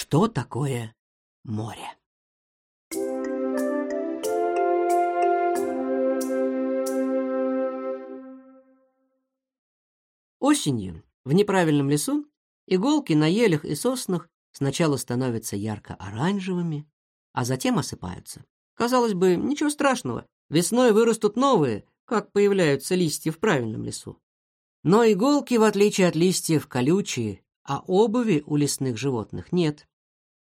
что такое море. Осенью в неправильном лесу иголки на елях и соснах сначала становятся ярко-оранжевыми, а затем осыпаются. Казалось бы, ничего страшного, весной вырастут новые, как появляются листья в правильном лесу. Но иголки, в отличие от листьев, колючие, а обуви у лесных животных нет.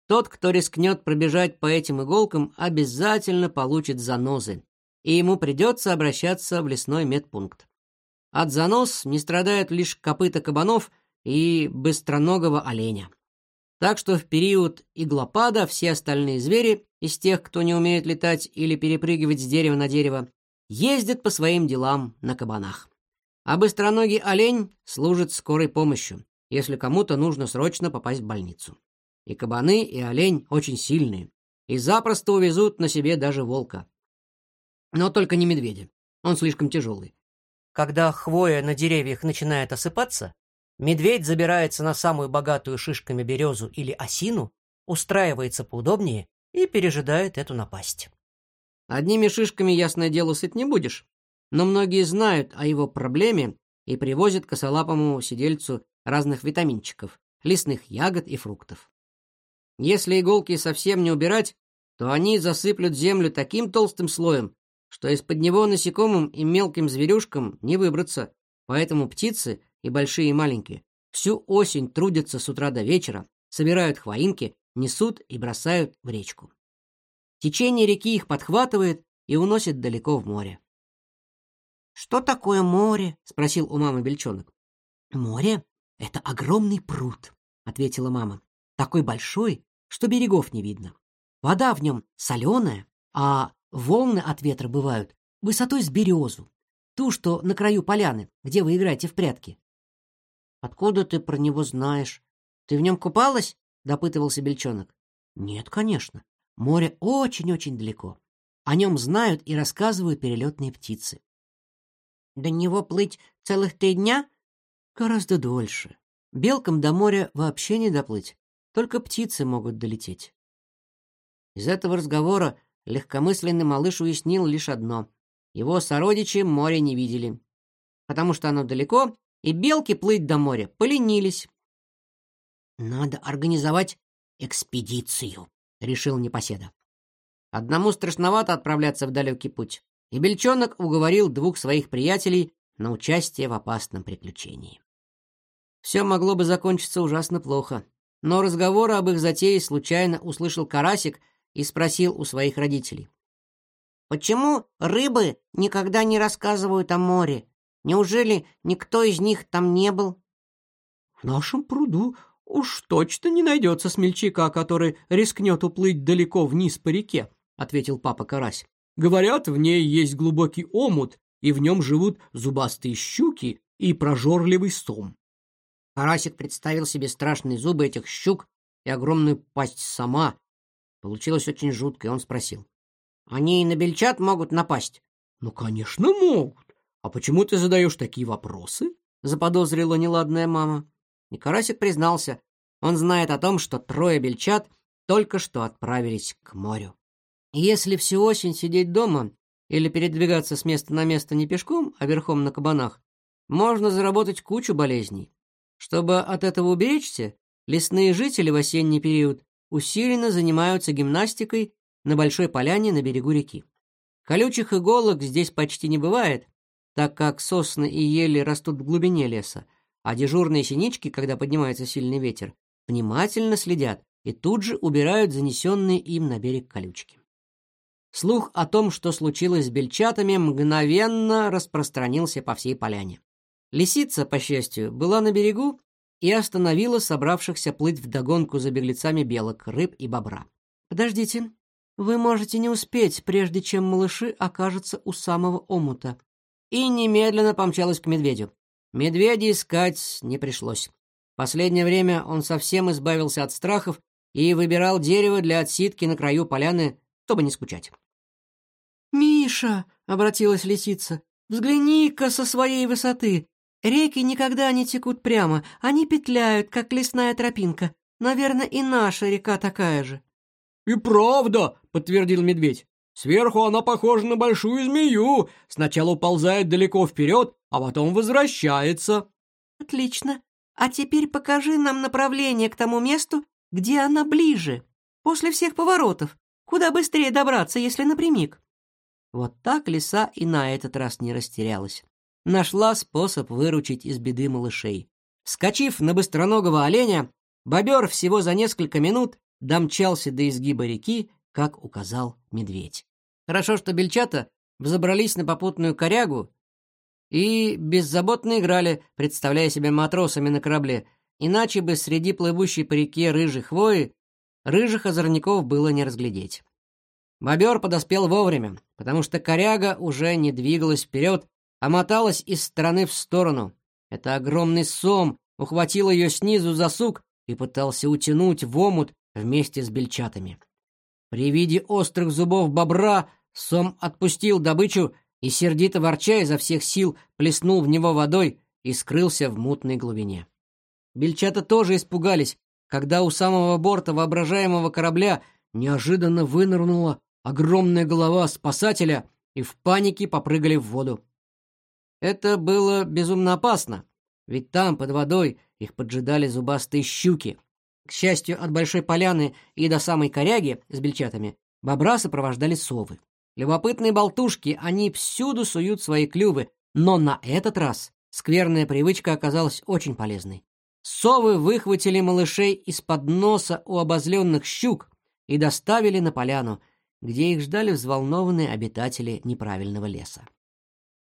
Тот, кто рискнет пробежать по этим иголкам, обязательно получит занозы, и ему придется обращаться в лесной медпункт. От занос не страдают лишь копыта кабанов и быстроногого оленя. Так что в период иглопада все остальные звери, из тех, кто не умеет летать или перепрыгивать с дерева на дерево, ездят по своим делам на кабанах. А быстроногий олень служит скорой помощью, если кому-то нужно срочно попасть в больницу. И кабаны, и олень очень сильные, и запросто увезут на себе даже волка. Но только не медведя, он слишком тяжелый. Когда хвоя на деревьях начинает осыпаться, медведь забирается на самую богатую шишками березу или осину, устраивается поудобнее и пережидает эту напасть. Одними шишками, ясное дело, сыт не будешь, но многие знают о его проблеме и привозят косолапому сидельцу разных витаминчиков, лесных ягод и фруктов. Если иголки совсем не убирать, то они засыплют землю таким толстым слоем, что из-под него насекомым и мелким зверюшкам не выбраться, поэтому птицы, и большие, и маленькие, всю осень трудятся с утра до вечера, собирают хвоинки, несут и бросают в речку. Течение реки их подхватывает и уносит далеко в море. «Что такое море?» — спросил у мамы бельчонок. «Море — это огромный пруд», — ответила мама. «Такой большой, что берегов не видно. Вода в нем соленая, а Волны от ветра бывают высотой с березу, ту, что на краю поляны, где вы играете в прятки. — Откуда ты про него знаешь? Ты в нем купалась? — допытывался Бельчонок. — Нет, конечно. Море очень-очень далеко. О нем знают и рассказывают перелетные птицы. — До него плыть целых три дня? — Гораздо дольше. Белкам до моря вообще не доплыть, только птицы могут долететь. Из этого разговора легкомысленный малыш уяснил лишь одно. Его сородичи море не видели. Потому что оно далеко, и белки плыть до моря поленились. «Надо организовать экспедицию», — решил Непоседа. Одному страшновато отправляться в далекий путь, и Бельчонок уговорил двух своих приятелей на участие в опасном приключении. Все могло бы закончиться ужасно плохо, но разговор об их затее случайно услышал Карасик — и спросил у своих родителей. «Почему рыбы никогда не рассказывают о море? Неужели никто из них там не был?» «В нашем пруду уж точно не найдется смельчака, который рискнет уплыть далеко вниз по реке», — ответил папа Карась. «Говорят, в ней есть глубокий омут, и в нем живут зубастые щуки и прожорливый сом». Карасик представил себе страшные зубы этих щук и огромную пасть сама, Получилось очень жутко, и он спросил. «Они и на бельчат могут напасть?» «Ну, конечно, могут. А почему ты задаешь такие вопросы?» Заподозрила неладная мама. И Карасик признался. Он знает о том, что трое бельчат только что отправились к морю. если всю осень сидеть дома или передвигаться с места на место не пешком, а верхом на кабанах, можно заработать кучу болезней. Чтобы от этого уберечься, лесные жители в осенний период усиленно занимаются гимнастикой на большой поляне на берегу реки. Колючих иголок здесь почти не бывает, так как сосны и ели растут в глубине леса, а дежурные синички, когда поднимается сильный ветер, внимательно следят и тут же убирают занесенные им на берег колючки. Слух о том, что случилось с бельчатами, мгновенно распространился по всей поляне. Лисица, по счастью, была на берегу и остановила собравшихся плыть вдогонку за беглецами белок, рыб и бобра. «Подождите, вы можете не успеть, прежде чем малыши окажутся у самого омута». И немедленно помчалась к медведю. Медведя искать не пришлось. Последнее время он совсем избавился от страхов и выбирал дерево для отсидки на краю поляны, чтобы не скучать. «Миша!» — обратилась лисица. «Взгляни-ка со своей высоты! Реки никогда не текут прямо, они петляют, как лесная тропинка. Наверное, и наша река такая же. «И правда!» — подтвердил медведь. «Сверху она похожа на большую змею. Сначала уползает далеко вперед, а потом возвращается». «Отлично. А теперь покажи нам направление к тому месту, где она ближе, после всех поворотов. Куда быстрее добраться, если напрямик?» Вот так лиса и на этот раз не растерялась. Нашла способ выручить из беды малышей. Скочив на быстроногого оленя, бобер всего за несколько минут домчался до изгиба реки, как указал медведь. Хорошо, что бельчата взобрались на попутную корягу и беззаботно играли, представляя себя матросами на корабле, иначе бы среди плывущей по реке рыжей хвои рыжих озорников было не разглядеть. Бобер подоспел вовремя, потому что коряга уже не двигалась вперед, а моталась из стороны в сторону. Это огромный сом ухватил ее снизу за сук и пытался утянуть в омут вместе с бельчатами. При виде острых зубов бобра сом отпустил добычу и, сердито ворча изо всех сил, плеснул в него водой и скрылся в мутной глубине. Бельчата тоже испугались, когда у самого борта воображаемого корабля неожиданно вынырнула огромная голова спасателя и в панике попрыгали в воду. Это было безумно опасно, ведь там, под водой, их поджидали зубастые щуки. К счастью, от большой поляны и до самой коряги с бельчатами бобра сопровождали совы. Любопытные болтушки, они всюду суют свои клювы, но на этот раз скверная привычка оказалась очень полезной. Совы выхватили малышей из-под носа у обозленных щук и доставили на поляну, где их ждали взволнованные обитатели неправильного леса.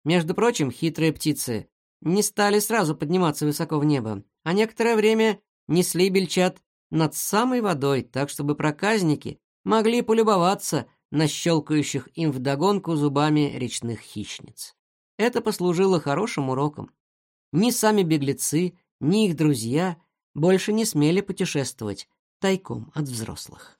Между прочим, хитрые птицы не стали сразу подниматься высоко в небо, а некоторое время несли бельчат над самой водой, так чтобы проказники могли полюбоваться на щелкающих им вдогонку зубами речных хищниц. Это послужило хорошим уроком. Ни сами беглецы, ни их друзья больше не смели путешествовать тайком от взрослых.